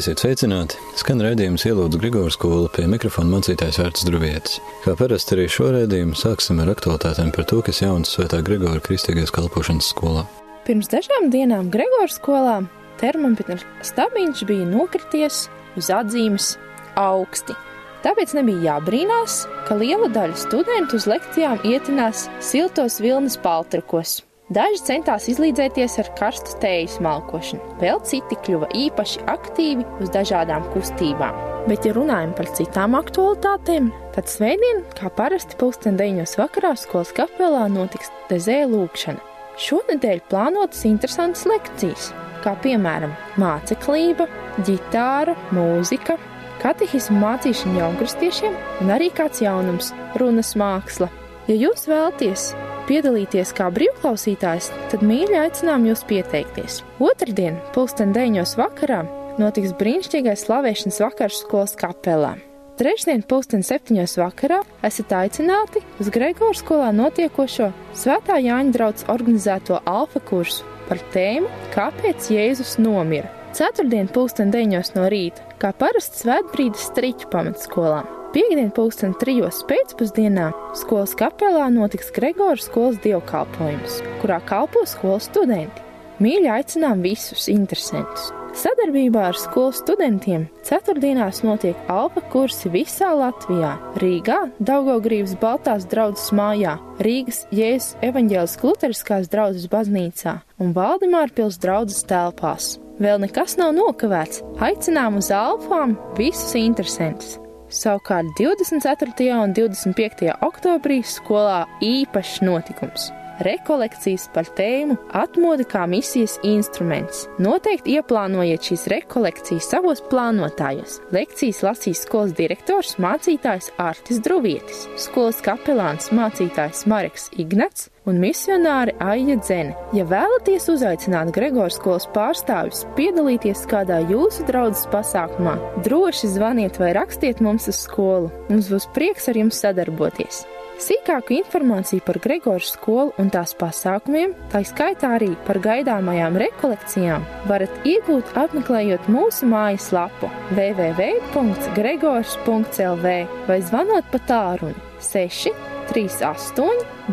Esiet sveicināti! Skan redzējums ielūdz Grigors skola pie mikrofona mācītājs Vērts Druvietis. Kā parasti arī šo redzējumu sāksim ar aktualitātēm par to, kas jauns Svētā Grigora kristīgais kalpošanas skolā. Pirms dažām dienām Gregors skolā termometrs stabiņš bija nokrities uz atzīmes augsti. Tāpēc nebija jābrīnās, ka liela daļa studentu uz lekcijām ietinās siltos vilnas paltrakos. Daži centās izlīdzēties ar karstu tēju smalkošanu, vēl citi kļuva īpaši aktīvi uz dažādām kustībām. Bet, ja runājam par citām aktualitātēm, tad svētdien, kā parasti pulksten 9. vakarā skolas kapelā notiks dezē lūkšana. Šonadēļ plānotas interesantas lekcijas, kā piemēram māceklība, ģitāra, mūzika, katehismu mācīšana jaunkristtiešiem un arī kāds jaunums - runas māksla. Ja jūs vēlaties piedalīties kā brīvklausītājs, tad mīļi aicinām jūs pieteikties. Otradien, pulksten 9. vakarā, notiks brīnišķīgais slavēšanas vakars skolas kapelā. Trešdien, pulksten 7. vakarā, esat aicināti uz Gregora skolā notiekošo Svētā Jāņa draugs organizēto alfa kursu par tēmu Kāpēc Jēzus nomira? Ceturtdien, pulksten 9. no rīta, kā parasts svētbrīdis striķu pamatskolām. Piektdien, pulksten trijos pēcpusdienā skolas kapelā notiks Gregora skolas dievkalpojums, kurā kalpo skolas studenti. Mīļi aicinām visus interesantus! Sadarbībā ar skolas studentiem ceturtdienās notiek alfa kursi visā Latvijā - Rīgā, Daugaugrības Baltās draudzes mājā, Rīgas Jēzus evaņģēlis Luteriskās draudzes baznīcā un Valdemārpils draudzes telpās. Vēl nekas nav nokavēts, aicinām uz alfām visus interesantus! Savukārt 24. un 25. oktobrī skolā īpašs notikums rekolekcijas par tēmu Atmodu kā misijas instruments. Noteikti ieplānojiet šīs rekolekcijas savos plānotājos. Lekcijas lasīs skolas direktors mācītājs Artis Druvietis, skolas kapelāns mācītājs Mareks Ignats un misionāri Aija Dzene. Ja vēlaties uzaicināt Gregors skolas pārstāvis piedalīties kādā jūsu draudzes pasākumā, droši zvaniet vai rakstiet mums uz skolu. Mums būs prieks ar jums sadarboties. Sīkāku informāciju par Gregoru skolu un tās pasākumiem, tā skaitā arī par gaidāmajām rekolekcijām, varat iegūt apmeklējot mūsu mājaslapu www.gregors.lv vai zvanot pa tālruni 6 38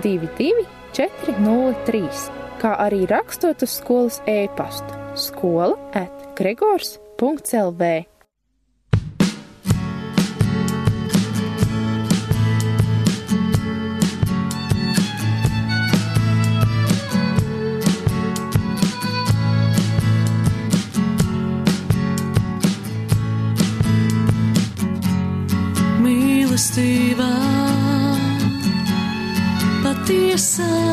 22 403, kā arī rakstot uz skolas e-pastu skola at gregors.lv. mīlestībā patiesā.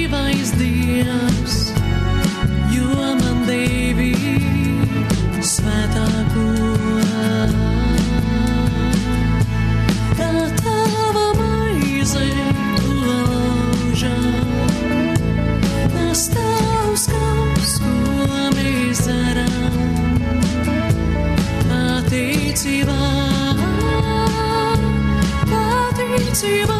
Dzīvais dievs, jo man devi svētāko. Tā tava maize, tu laužam, tas tavs kungs, ko mēs darām. Pateicībā, pateicībā.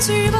pateicībā. Tā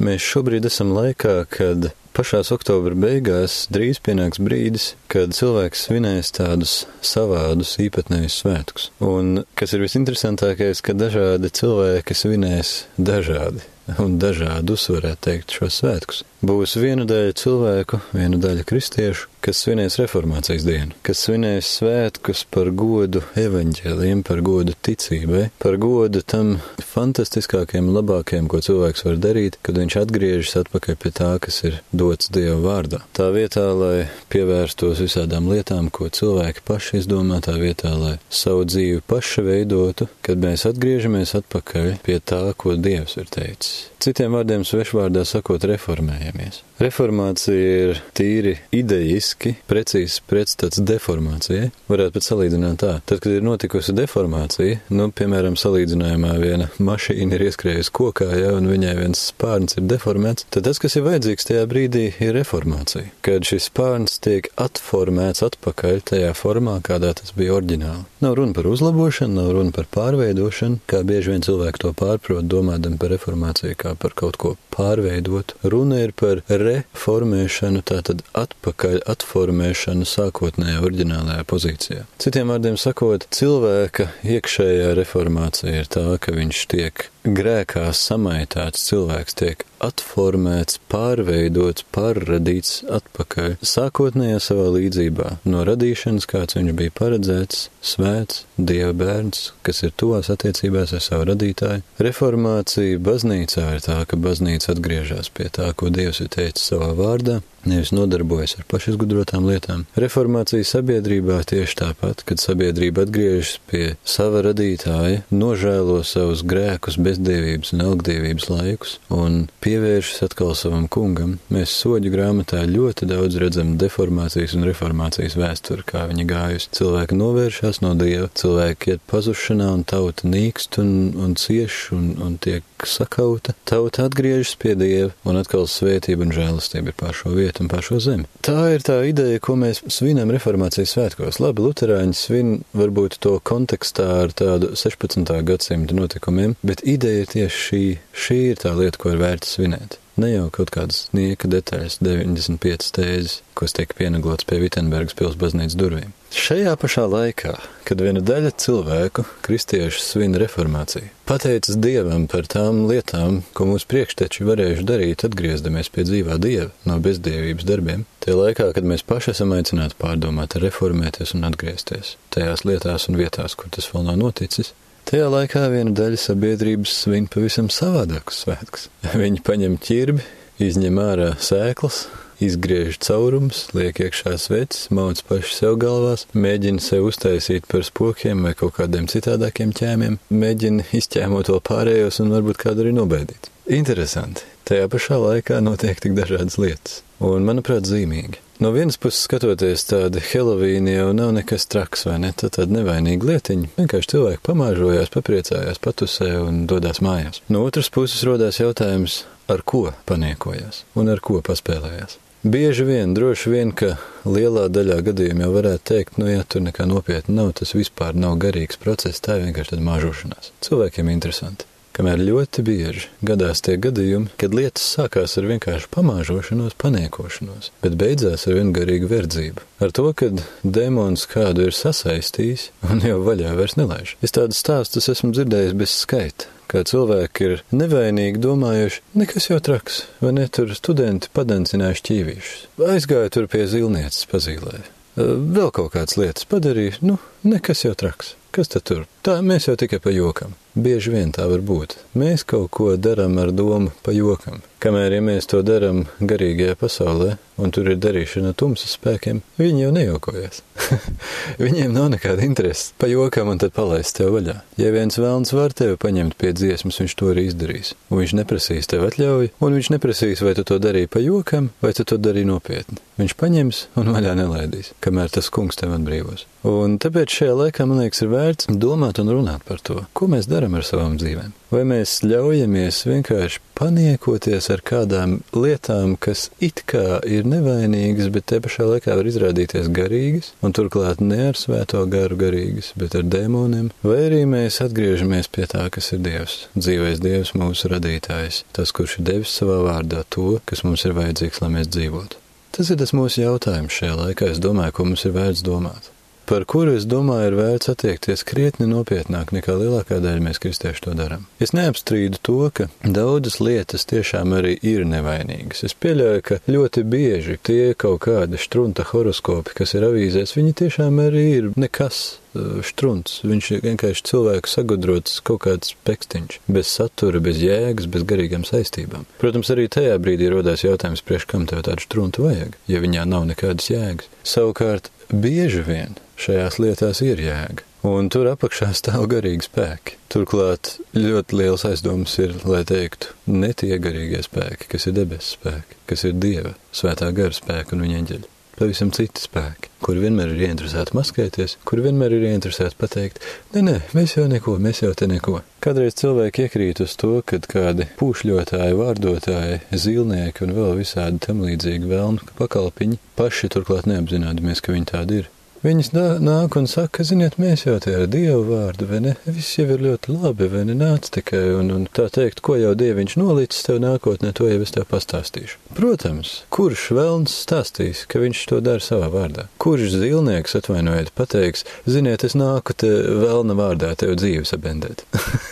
Mēs šobrīd esam laikā, kad pašās oktobra beigās drīz pienāks brīdis, kad cilvēks svinēs tādus savādus īpatnējus svētkus. Un kas ir visinteresantākais, ka dažādi cilvēki svinēs dažādi un dažādi uzvarētu teikt šos svētkus. Būs viena daļa cilvēku, viena daļa kristiešu, kas svinēs reformācijas dienu, kas svinēs svētkus par godu evaņģēliem, par godu ticībai, par godu tam fantastiskākajam, labākajam, ko cilvēks var darīt, kad viņš atgriežas atpakaļ pie tā, kas ir dots Dieva vārdā. Tā vietā, lai pievērstos visādām lietām, ko cilvēki paši izdomā, tā vietā, lai savu dzīvi paši veidotu, kad mēs atgriežamies atpakaļ pie tā, ko Dievs ir teicis. Citiem vārdiem svešvārdā sakot, reformējamies. Reformācija ir tīri idejiski, precīzi pretstats deformācijai. Varētu pat salīdzināt tā. Tad, kad ir notikusi deformācija, nu, piemēram, salīdzinājumā viena mašīna ir ieskrējusi kokā, ja, un viņai viens spārns ir deformēts, tad tas, kas ir vajadzīgs tajā brīdī, ir reformācija. Kad šis spārns tiek atformēts atpakaļ tajā formā, kādā tas bija oriģināli. Nav runa par uzlabošanu, nav runa par pārveidošanu, kā bieži vien cilvēki to pārprot, domādami par reformāciju kā par kaut ko pārveidot. Runa ir par reformēšanu, tātad atpakaļ atformēšanu sākotnējā oriģinālajā pozīcijā. Citiem vārdiem sakot, cilvēka iekšējā reformācija ir tā, ka viņš tiek grēkā samaitāts cilvēks tiek atformēts, pārveidots, pārradīts atpakaļ sākotnējā savā līdzībā, no radīšanas, kāds viņš bija paredzēts, svēts, dieva bērns, kas ir tuvās attiecībās ar savu radītāju. Reformācija baznīcā ir tā, ka baznīca atgriežas pie tā, ko Dievs ir teicis savā vārdā, nevis nodarbojas ar pašizgudrotām lietām. Reformācija sabiedrībā tieši tāpat, kad sabiedrība atgriežas pie sava radītāja, nožēlo savus grēkus, bezdīvības un ilgdīvības laikus un pievēršas atkal savam kungam. Mēs soļu grāmatā ļoti daudz redzam deformācijas un reformācijas vēsturi, kā viņa gājusi. Cilvēki novēršas no dieva, cilvēki iet pazušanā un tauta nīkst un, un cieš un, un tiek sakauta. Tauta atgriežas pie dieva un atkal svētība un žēlastība ir pār šo vietu un pār šo zemi. Tā ir tā ideja, ko mēs svinam reformācijas svētkos. Labi, luterāņi svin varbūt to kontekstā ar tādu 16. gadsimta notikumiem, bet ideja ir tieši šī. Šī ir tā lieta, ko ir vērts svinēt. Ne jau kaut kādas nieka detaļas, 95 tēzes, kas tiek pienaglots pie Vitsenbergas pilsētas baznīcas durvīm. Šajā pašā laikā, kad viena daļa cilvēku, kristiešu, svin reformāciju, pateicas Dievam par tām lietām, ko mūsu priekšteči varējuši darīt, atgriezdamies pie dzīvā Dieva no bezdievības darbiem, tie laikā, kad mēs paši esam aicināti pārdomāt, reformēties un atgriezties tajās lietās un vietās, kur tas vēl nav noticis, Tajā laikā viena daļa sabiedrības svin pavisam savādākus svētkus. Viņi paņem ķirbi, izņem ārā sēklas, izgriež caurumus, liek iekšā sveces, mauc paši sev galvās, mēģina sev uztaisīt par spokiem vai kaut kādiem citādākiem ķēmiem, mēģina izķēmot vēl pārējos un varbūt kādu arī nobaidīt. Interesanti. Tajā pašā laikā notiek tik dažādas lietas, un, manuprāt, zīmīgi. No vienas puses skatoties, tāda Helovīna jau nav nekas traks, vai ne? Tā tāda nevainīga lietiņa. Vienkārši cilvēki pamāžojās, papriecājās, patusē un dodās mājās. No otras puses rodās jautājums, ar ko paniekojās un ar ko paspēlējās. Bieži vien, droši vien, ka lielā daļā gadījumā jau varētu teikt, nu, ja tur nekā nopietna nav, tas vispār nav garīgs process, tā ir vienkārši tāda māžošanās. Cilvēkiem interesanti. Kamēr ļoti bieži gadās tie gadījumi, kad lietas sākās ar vienkārši pamāžošanos, paniekošanos, bet beidzās ar viengarīgu verdzību. Ar to, ka demons kādu ir sasaistījis un jau vaļā vairs nelaiž. Es tādus stāstus esmu dzirdējis bez skaita kā cilvēki ir nevainīgi domājuši, nekas jau traks, vai ne tur studenti padencināja šķīvīšus. Aizgāja tur pie zilnieces pazīlēja. Vēl kaut kādas lietas padarīja, nu, nekas jau traks. Kas tad tur? Tā mēs jau tikai pa jokam. Bieži vien tā var būt. Mēs kaut ko darām ar domu pa jokam. Kamēr ja mēs to darām garīgajā pasaulē, un tur ir darīšana tumsas spēkiem, viņi jau nejokojas. Viņiem nav nekāda interese pa jokam un tad palaist tev vaļā. Ja viens vēlns var tevi paņemt pie dziesmas, viņš to arī izdarīs. Un viņš neprasīs tev atļauju, un viņš neprasīs, vai tu to darīji pa jokam, vai tu to darīji nopietni. Viņš paņems un vaļā nelaidīs, kamēr tas kungs tev atbrīvos. Un tāpēc šajā laikā, man liekas, ir vērts domāt un runāt par to, ko mēs darām ar savām dzīvēm. Vai mēs ļaujamies vienkārši paniekoties ar kādām lietām, kas it kā ir nevainīgas, bet te pašā laikā var izrādīties garīgas, un turklāt ne ar svēto garu garīgas, bet ar dēmoniem, vai arī mēs atgriežamies pie tā, kas ir Dievs, dzīvais Dievs, mūsu radītājs, tas, kurš ir devis savā vārdā to, kas mums ir vajadzīgs, lai mēs dzīvotu. Tas ir tas mūsu jautājums šajā laikā. Es domāju, ko mums ir vērts domāt par kuru es domāju, ir vērts attiekties krietni nopietnāk nekā lielākā daļa mēs kristieši to darām. Es neapstrīdu to, ka daudzas lietas tiešām arī ir nevainīgas. Es pieļauju, ka ļoti bieži tie kaut kādi štrunta horoskopi, kas ir avīzēs, viņi tiešām arī ir nekas štrunts. Viņš ir vienkārši cilvēku sagudrots kaut kāds pekstiņš, bez satura, bez jēgas, bez garīgām saistībām. Protams, arī tajā brīdī rodās jautājums, priekš kam tev tādu štruntu vajag, ja viņā nav nekādas jēgas. Savukārt, bieži vien šajās lietās ir jēga. Un tur apakšā stāv garīgi spēki. Turklāt ļoti liels aizdoms ir, lai teiktu, ne tie garīgie spēki, kas ir debesu spēki, kas ir Dieva, svētā gara spēki un viņa eņģeļi. Pavisam citi spēki, kuri vienmēr ir ieinteresēti maskēties, kuri vienmēr ir ieinteresēti pateikt, nē, nē, mēs jau neko, mēs jau te neko. Kādreiz cilvēki iekrīt uz to, kad kādi pūšļotāji, vārdotāji, zīlnieki un vēl visādi tam līdzīgi vēlnu pakalpiņi paši turklāt neapzināmies, ka viņi tādi ir. Viņas nāk un saka, ziniet, mēs jau te ar Dievu vārdu, vai ne? Viss jau ir ļoti labi, vai ne? Nāc tikai un, un tā teikt, ko jau Dieviņš nolicis tev nākotnē, to jau es tev pastāstīšu. Protams, kurš vēlns stāstīs, ka viņš to dara savā vārdā? Kurš zilnieks, atvainojiet, pateiks, ziniet, es nāku te vēlna vārdā tev dzīvi sabendēt?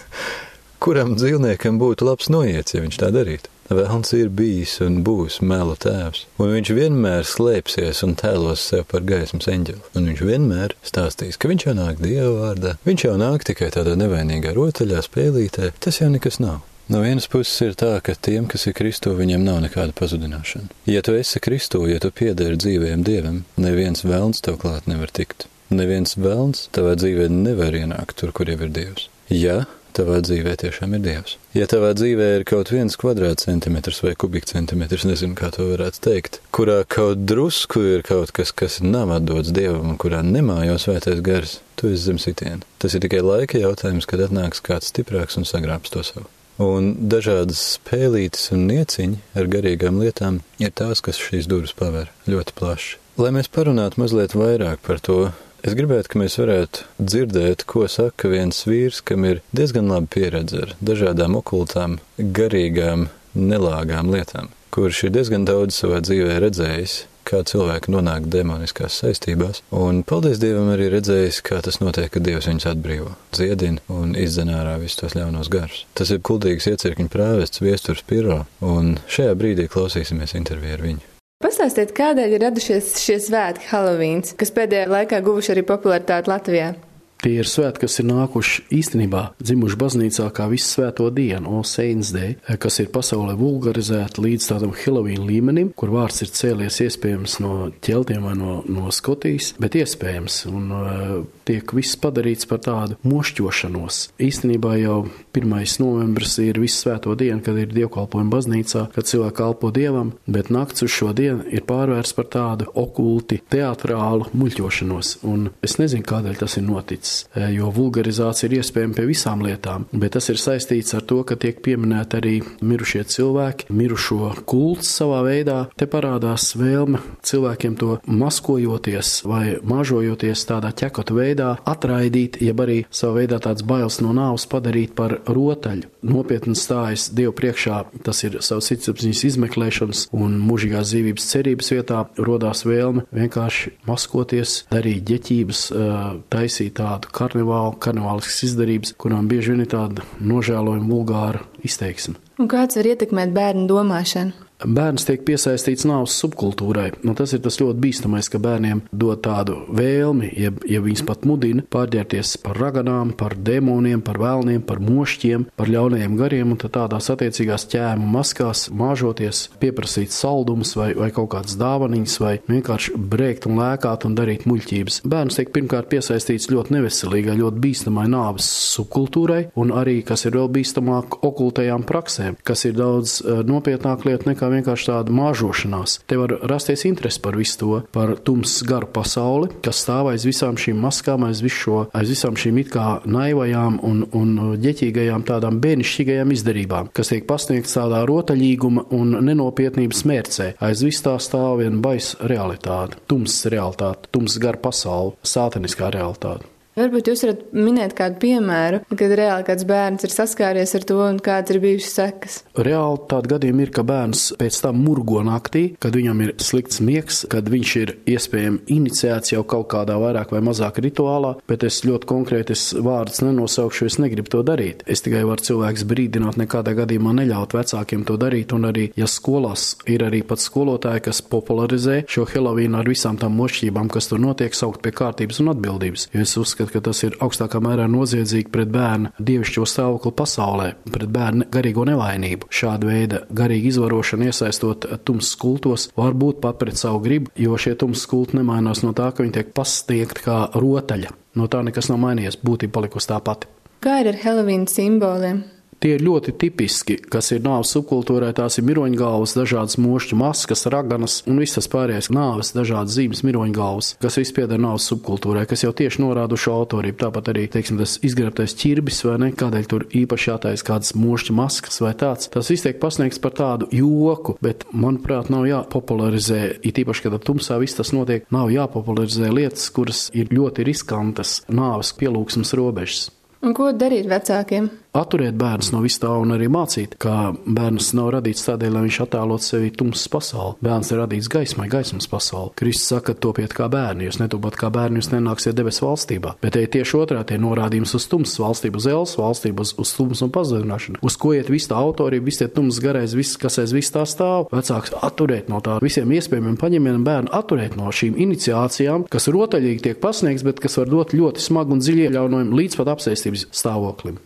Kuram dzīvniekam būtu labs noiets, ja viņš tā darītu? Vēlns ir bijis un būs melu tēvs, un viņš vienmēr slēpsies un tēlos sev par gaismas eņģeli, un viņš vienmēr stāstīs, ka viņš jau nāk Dieva vārdā, viņš jau nāk tikai tādā nevainīgā rotaļā spēlītē, tas jau nekas nav. No vienas puses ir tā, ka tiem, kas ir Kristū, viņiem nav nekāda pazudināšana. Ja tu esi Kristū, ja tu piederi dzīvajam Dievam, neviens vēlns tev klāt nevar tikt. Neviens vēlns tavā dzīvē nevar ienākt tur, kur jau ir Dievs. Ja tavā dzīvē tiešām ir Dievs. Ja tavā dzīvē ir kaut viens kvadrātcentimetrs vai kubikcentimetrs, nezinu, kā to varētu teikt, kurā kaut drusku ir kaut kas, kas nav atdots Dievam un kurā nemājo svētais gars, tu esi zem sitiena. Tas ir tikai laika jautājums, kad atnāks kāds stiprāks un sagrābs to savu. Un dažādas spēlītes un nieciņi ar garīgām lietām ir tās, kas šīs durvis paver ļoti plaši. Lai mēs parunātu mazliet vairāk par to, Es gribētu, ka mēs varētu dzirdēt, ko saka viens vīrs, kam ir diezgan laba pieredze ar dažādām okultām, garīgām, nelāgām lietām, kurš ir diezgan daudz savā dzīvē redzējis, kā cilvēki nonāk demoniskās saistībās, un paldies Dievam arī redzējis, kā tas notiek, kad Dievs viņus atbrīvo, dziedina un izdzen ārā visus tos ļaunos garus. Tas ir kultīgs iecirkņu prāvests viesturs Piro, un šajā brīdī klausīsimies interviju ar viņu. Pastāstiet, kādēļ ir radušies šie svētki Halovīns, kas pēdējā laikā guvuši arī popularitāti Latvijā? Tie ir svētki, kas ir nākuši īstenībā dzimuši baznīcā kā visu svēto dienu, Saints Day, kas ir pasaulē vulgarizēta līdz tādam Halloween līmenim, kur vārds ir cēlies iespējams no ķeltiem vai no, no Skotijas, bet iespējams, un uh, tiek viss padarīts par tādu mošķošanos. Īstenībā jau 1. novembris ir visu svēto dienu, kad ir dievkalpojuma baznīcā, kad cilvēki kalpo dievam, bet nakts uz šo dienu ir pārvērsts par tādu okulti, teatrālu muļķošanos, un es nezinu, kādēļ tas ir noticis. Noticis, eh, jo vulgarizācija ir iespējama pie visām lietām, bet tas ir saistīts ar to, ka tiek pieminēti arī mirušie cilvēki, mirušo kults savā veidā. Te parādās vēlme cilvēkiem to maskojoties vai mažojoties tādā ķekota veidā, atraidīt, jeb arī savā veidā tāds bailes no nāves padarīt par rotaļu. Nopietni stājas Dievu priekšā, tas ir savs sirdsapziņas izmeklēšanas un mūžīgās dzīvības cerības vietā, rodās vēlme vienkārši maskoties, darīt ģeķības, eh, taisīt tādu karnevālu, karnevāliskas izdarības, kurām bieži vien ir tāda nožēlojuma vulgāra izteiksme. Un kāds var ietekmēt bērnu domāšanu? Bērns tiek piesaistīts nāves subkultūrai. Nu, tas ir tas ļoti bīstamais, ka bērniem dod tādu vēlmi, ja, ja viņus pat mudina pārģērties par raganām, par demoniem, par vēlniem, par mošķiem, par ļaunajiem gariem, un tādās attiecīgās ķēmu maskās māžoties, pieprasīt saldumus vai, vai kaut kādas dāvaniņas, vai vienkārši brēkt un lēkāt un darīt muļķības. Bērns tiek pirmkārt piesaistīts ļoti neveselīgai, ļoti bīstamai nāves subkultūrai, un arī, kas ir vēl bīstamāk, okultajām praksēm, kas ir daudz uh, nopietnāk lieta nekā vienkārši tāda māžošanās. Te var rasties interesi par visu to, par tumsas garu pasauli, kas stāv aiz visām šīm maskām, aiz, visu šo, aiz visām šīm it kā naivajām un, un ģeķīgajām tādām bērnišķīgajām izdarībām, kas tiek pasniegts tādā rotaļīguma un nenopietnības mērcē. Aiz vis tā stāv viena baisa realitāte, tumsas realitāte, tumsas gara pasaule, sātaniskā realitāte. Varbūt jūs varat minēt kādu piemēru, kad reāli kāds bērns ir saskāries ar to un kādas ir bijušas sekas. Reāli tādi gadījumi ir, ka bērns pēc tam murgo naktī, kad viņam ir slikts miegs, kad viņš ir iespējams iniciēts jau kaut kādā vairāk vai mazāk rituālā, bet es ļoti konkrēti vārdus nenosaukšu, es negribu to darīt. Es tikai varu cilvēks brīdināt, nekādā gadījumā neļaut vecākiem to darīt, un arī, ja skolās ir arī pat skolotāji, kas popularizē šo Helovīnu ar visām tām mošķībām, kas tur notiek, saukt pie kārtības un atbildības. Jo es uzskatu, ka tas ir augstākā mērā noziedzīgi pret bērnu dievišķo stāvokli pasaulē, pret bērnu garīgo nevainību. Šāda veida garīga izvarošana, iesaistot tumsas kultos, var būt pat pret savu gribu, jo šie tumsas kulti nemainās no tā, ka viņi tiek pasniegti kā rotaļa. No tā nekas nav mainījies, būtība palikusi tā pati. Kā ir ar Helovīna simboliem? Tie ir ļoti tipiski, kas ir nāves subkultūrai. Tās ir miroņgalvas, dažādas mošķu maskas, raganas un viss tas pārējais nāves, dažādas zīmes miroņgalvas, kas viss pieder nāves subkultūrai, kas jau tieši norāda šo autorību. Tāpat arī, teiksim, tas izgrebtais ķirbis vai ne, kādēļ tur īpaši jātais kādas mošķu maskas vai tāds. Tas viss tiek pasniegts par tādu joku, bet, manuprāt, nav jāpopularizē, it īpaši, kad tumsā viss tas notiek, nav jāpopularizē lietas, kuras ir ļoti riskantas nāves pielūgsmas robežas. Un ko darīt vecākiem? Atturēt bērnu no vis tā un arī mācīt, ka bērns nav radīts tādēļ, lai viņš attēlot sevi tumsas pasauli. Bērns ir radīts gaismai, gaismas pasauli. Kristus saka, topiet kā bērni, jūs netopat kā bērni, jūs nenāksiet debesu valstībā. Bet te tieši otrādi tie norādījums uz tumsas valstību, uz ēlas valstību, uz, uz tumsas un pazudināšanu. Uz ko iet viss tā autorība, viss tie tumsas garais, viss, kas aiz viss tā stāv. Vecāks atturēt no tā visiem iespējamiem paņēmieniem bērnu, atturēt no šīm iniciācijām, kas rotaļīgi tiek pasniegts, bet kas var dot ļoti smagu un dziļu iejaunojumu līdz pat apsēstības stāvoklim.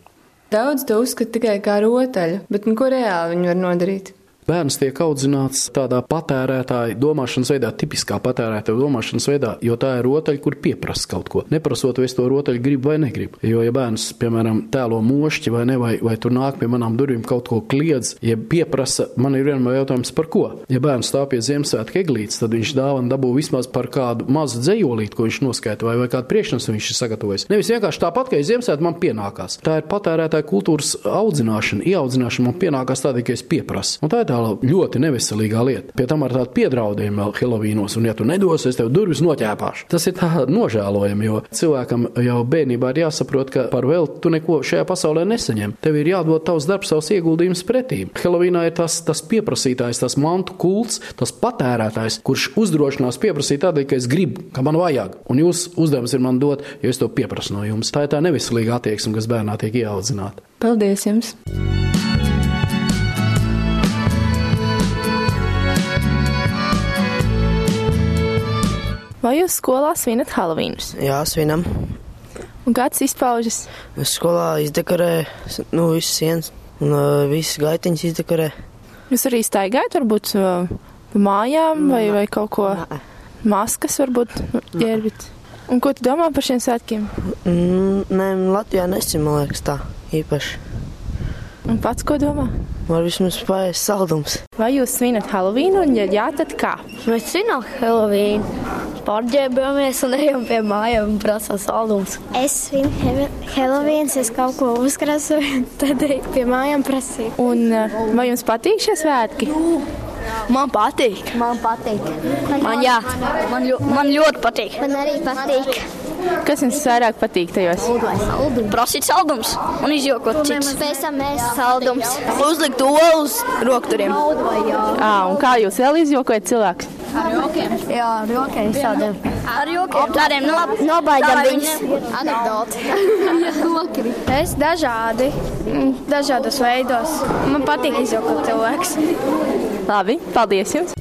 Daudz to uzskata tikai kā rotaļu, bet nu, ko reāli viņi var nodarīt? Bērns tiek audzināts tādā patērētāja domāšanas veidā, tipiskā patērētāja domāšanas veidā, jo tā ir rotaļa, kur pieprasa kaut ko. Neprasot, vai es to rotaļu gribu vai negribu. Jo, ja bērns, piemēram, tēlo mošķi vai ne, vai, vai tur nāk pie manām durvīm kaut ko kliedz, ja pieprasa, man ir vienmēr jautājums, par ko. Ja bērns stāv pie Ziemassvētku eglītes, tad viņš dāvana dabū vismaz par kādu mazu dzējolīti, ko viņš noskaita, vai, vai kādu priekšnesu viņš ir sagatavojis. Nevis vienkārši tāpat, ka Ziemassvētku man pienākās. Tā ir patērētāja kultūras audzināšana, ieaudzināšana man pienākās tādēļ, ka es pieprasu. Un tā ir tā ļoti neveselīgā lieta. Pie tam ar tādu piedraudējumu vēl Helovīnos, un ja tu nedosi, es tev durvis noķēpāšu. Tas ir tā nožēlojami, jo cilvēkam jau bērnībā ir jāsaprot, ka par vēl tu neko šajā pasaulē nesaņem. Tev ir jādod tavs darbs, savs ieguldījums pretī. Helovīnā ir tas, tas pieprasītājs, tas mantu kults, tas patērētājs, kurš uzdrošinās pieprasīt tādēļ, ka es gribu, ka man vajag. Un jūsu uzdevums ir man dot, jo es to pieprasu no jums. Tā ir tā neveselīga attieksme, kas bērnā tiek ieaudzināta. Paldies jums! Vai jūs skolā svinat Halovīnus? Jā, svinam. Un kāds izpaužas? Skolā izdekorē nu, visas sienas un uh, visas gaitiņas izdekorē. Jūs arī staigājat, varbūt uh, mājām vai, vai kaut ko maskas, varbūt ģērbit. Un ko tu domā par šiem svētkiem? Mm, nē, Latvijā nesim, man liekas, tā īpaši. Un pats ko domā? Var vismaz paēst saldums. Vai jūs svinat Halovīnu, un ja jā, tad kā? Mēs svinam Helovīnu. Pārģērbamies un ejam pie mājām un prasām saldumus. Es svinu Helovīns, es kaut ko uzkrasoju, tad eju pie mājām prasīju. Un eh, vai jums patīk šie svētki? Man patīk. Man patīk. Man, jā, man, ļo, man ļoti patīk. Man arī patīk. Kas jums vairāk patīk tajos? Prasīt saldumus un izjokot citus. Pēc tam mēs saldums. Uzlikt to uz rokturiem. À, un kā jūs vēl izjokojat cilvēkus? Jā, ar jokiem saldum. Ar jokiem tādiem no, Nobaidām viņus. Anekdoti. es dažādi, mm, dažādos veidos. Man patīk izjokot cilvēks. Labi, paldies jums!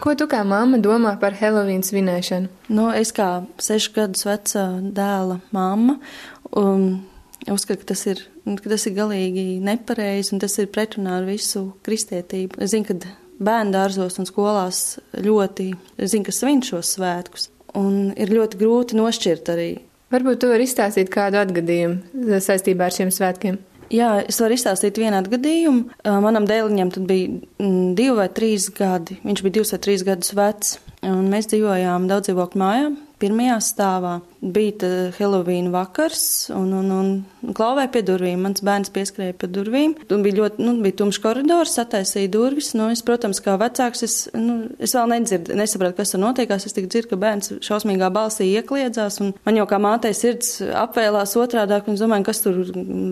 Ko tu kā mamma domā par Helovīnu svinēšanu? Nu, es kā sešu gadus veca dēla mamma um, uzskatu, ka tas ir, ka tas ir galīgi nepareizi un tas ir pretrunā ar visu kristietību. Es zinu, ka bērnu dārzos un skolās ļoti, es zinu, ka svin šos svētkus. Un ir ļoti grūti nošķirt arī. Varbūt tu vari izstāstīt kādu atgadījumu saistībā ar šiem svētkiem. Jā, es varu izstāstīt vienu atgadījumu. Uh, Manam dēliņam tad bija mm, divi vai trīs gadi. Viņš bija divus vai trīs gadus vecs. Un mēs dzīvojām daudz dzīvokļu mājā, pirmajā stāvā. Bija Helovīna vakars, un, un, un klauvēja pie durvīm. Mans bērns pieskrēja pie durvīm. Un bija ļoti, nu, bija tumšs koridors, sataisīja durvis. Nu, es, protams, kā vecāks, es, nu, es vēl nedzirdu, nesapratu, kas tur notiekās. Es tikai dzirdu, ka bērns šausmīgā balsī iekliedzās, un man jau kā mātei sirds apvēlās otrādāk, un es domāju, kas tur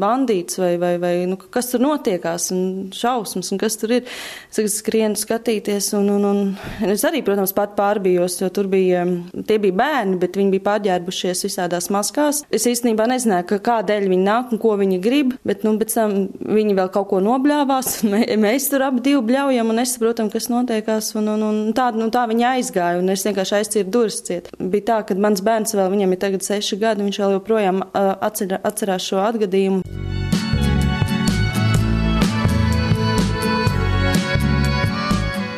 bandīts vai, vai, vai nu, kas tur notiekās, un šausmas, un kas tur ir. Es skrienu skatīties, un, un, un es arī, protams, pat pārbījos, jo tur bija, tie bija bērni, bet viņi bija pārģērbušies visādās maskās. Es īstenībā nezināju, ka kādēļ viņi nāk un ko viņi grib, bet, nu, pēc tam viņi vēl kaut ko nobļāvās, mēs tur abi divi bļaujam un nesaprotam, kas notiekās, un, un, un tā, nu, tā viņi aizgāja, un es vienkārši aizcīru durvis ciet. Bija tā, ka mans bērns vēl, viņam ir tagad seši gadi, viņš vēl joprojām atcer, atcerās šo atgadījumu.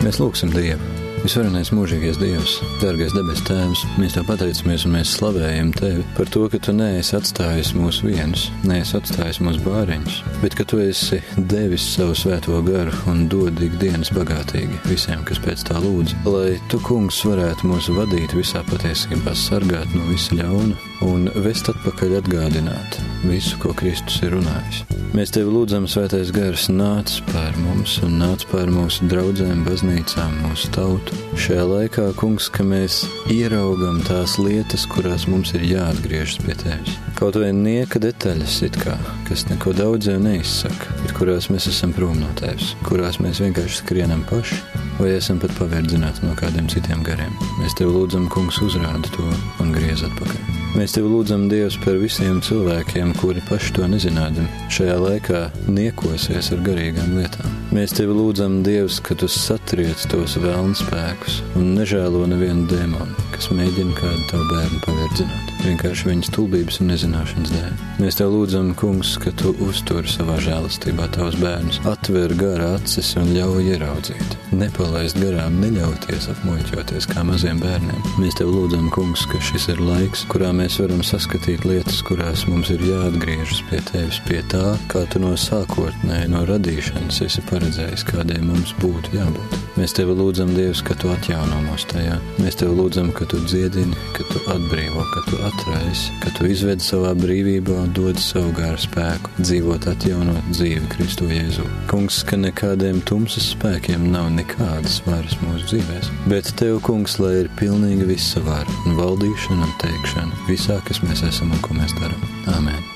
Mēs lūgsim Dievu. Visvarenais mūžīgais Dievs, dārgais debes Tēvs, mēs Tev pateicamies un mēs slavējam Tevi par to, ka Tu neesi atstājis mūs vienus, neesi atstājis mūsu bāriņus, bet ka Tu esi devis savu svēto garu un dod ikdienas bagātīgi visiem, kas pēc tā lūdz, lai Tu, kungs, varētu mūs vadīt visā patiesībā, sargāt no visa ļauna un vest atpakaļ atgādināt visu, ko Kristus ir runājis. Mēs Tevi lūdzam, Svētais Gars, nāc pār mums un nāc pār mūsu draugiem, baznīcām, mūsu tautu. Šajā laikā, kungs, ka mēs ieraugam tās lietas, kurās mums ir jāatgriežas pie Tevis. Kaut vai nieka detaļas, kā, kas neko daudz jau neizsaka, bet kurās mēs esam prom no Tevis, kurās mēs vienkārši skrienam paši, vai esam pat paverdzināti no kādiem citiem gariem. Mēs Tev lūdzam, kungs, uzrādi to un griez atpakaļ. Mēs Tev lūdzam, Dievs, par visiem cilvēkiem, kuri paši to nezinādami šajā laikā niekosies ar garīgām lietām. Mēs Tev lūdzam, Dievs, ka Tu satriec tos vēlnu spēkus un nežēlo nevienu dēmonu, kas mēģina kādu Tavu bērnu paverdzināt. Vienkārši viņas tulbības un nezināšanas dēļ. Mēs Tev lūdzam, Kungs, ka Tu uzturi savā žēlastībā Tavus bērnus, atver gara acis un ļauj ieraudzīt. Nepalaist garām, neļauties apmuļķoties kā maziem bērniem. Mēs Tev lūdzam, Kungs, ka šis ir laiks, kurā mēs varam saskatīt lietas, kurās mums ir jāatgriežas pie Tevis, pie tā, kā Tu no sākotnēji, no radīšanas esi paredzējis, kādiem mums būtu jābūt. Mēs Tevi lūdzam, Dievs, ka Tu atjauno mūs tajā. Mēs Tevi lūdzam, ka Tu dziedini, ka Tu atbrīvo, ka Tu atraisi, ka Tu izved savā brīvībā dod savu garu spēku, dzīvot atjaunot dzīvi Kristu Jēzu. Kungs, ka nekādiem tumsas spēkiem nav nekādas varas mūsu dzīvēs, bet Tev, Kungs, lai ir pilnīga visa vara un valdīšana un teikšana visā, kas mēs esam un ko mēs darām. Āmen!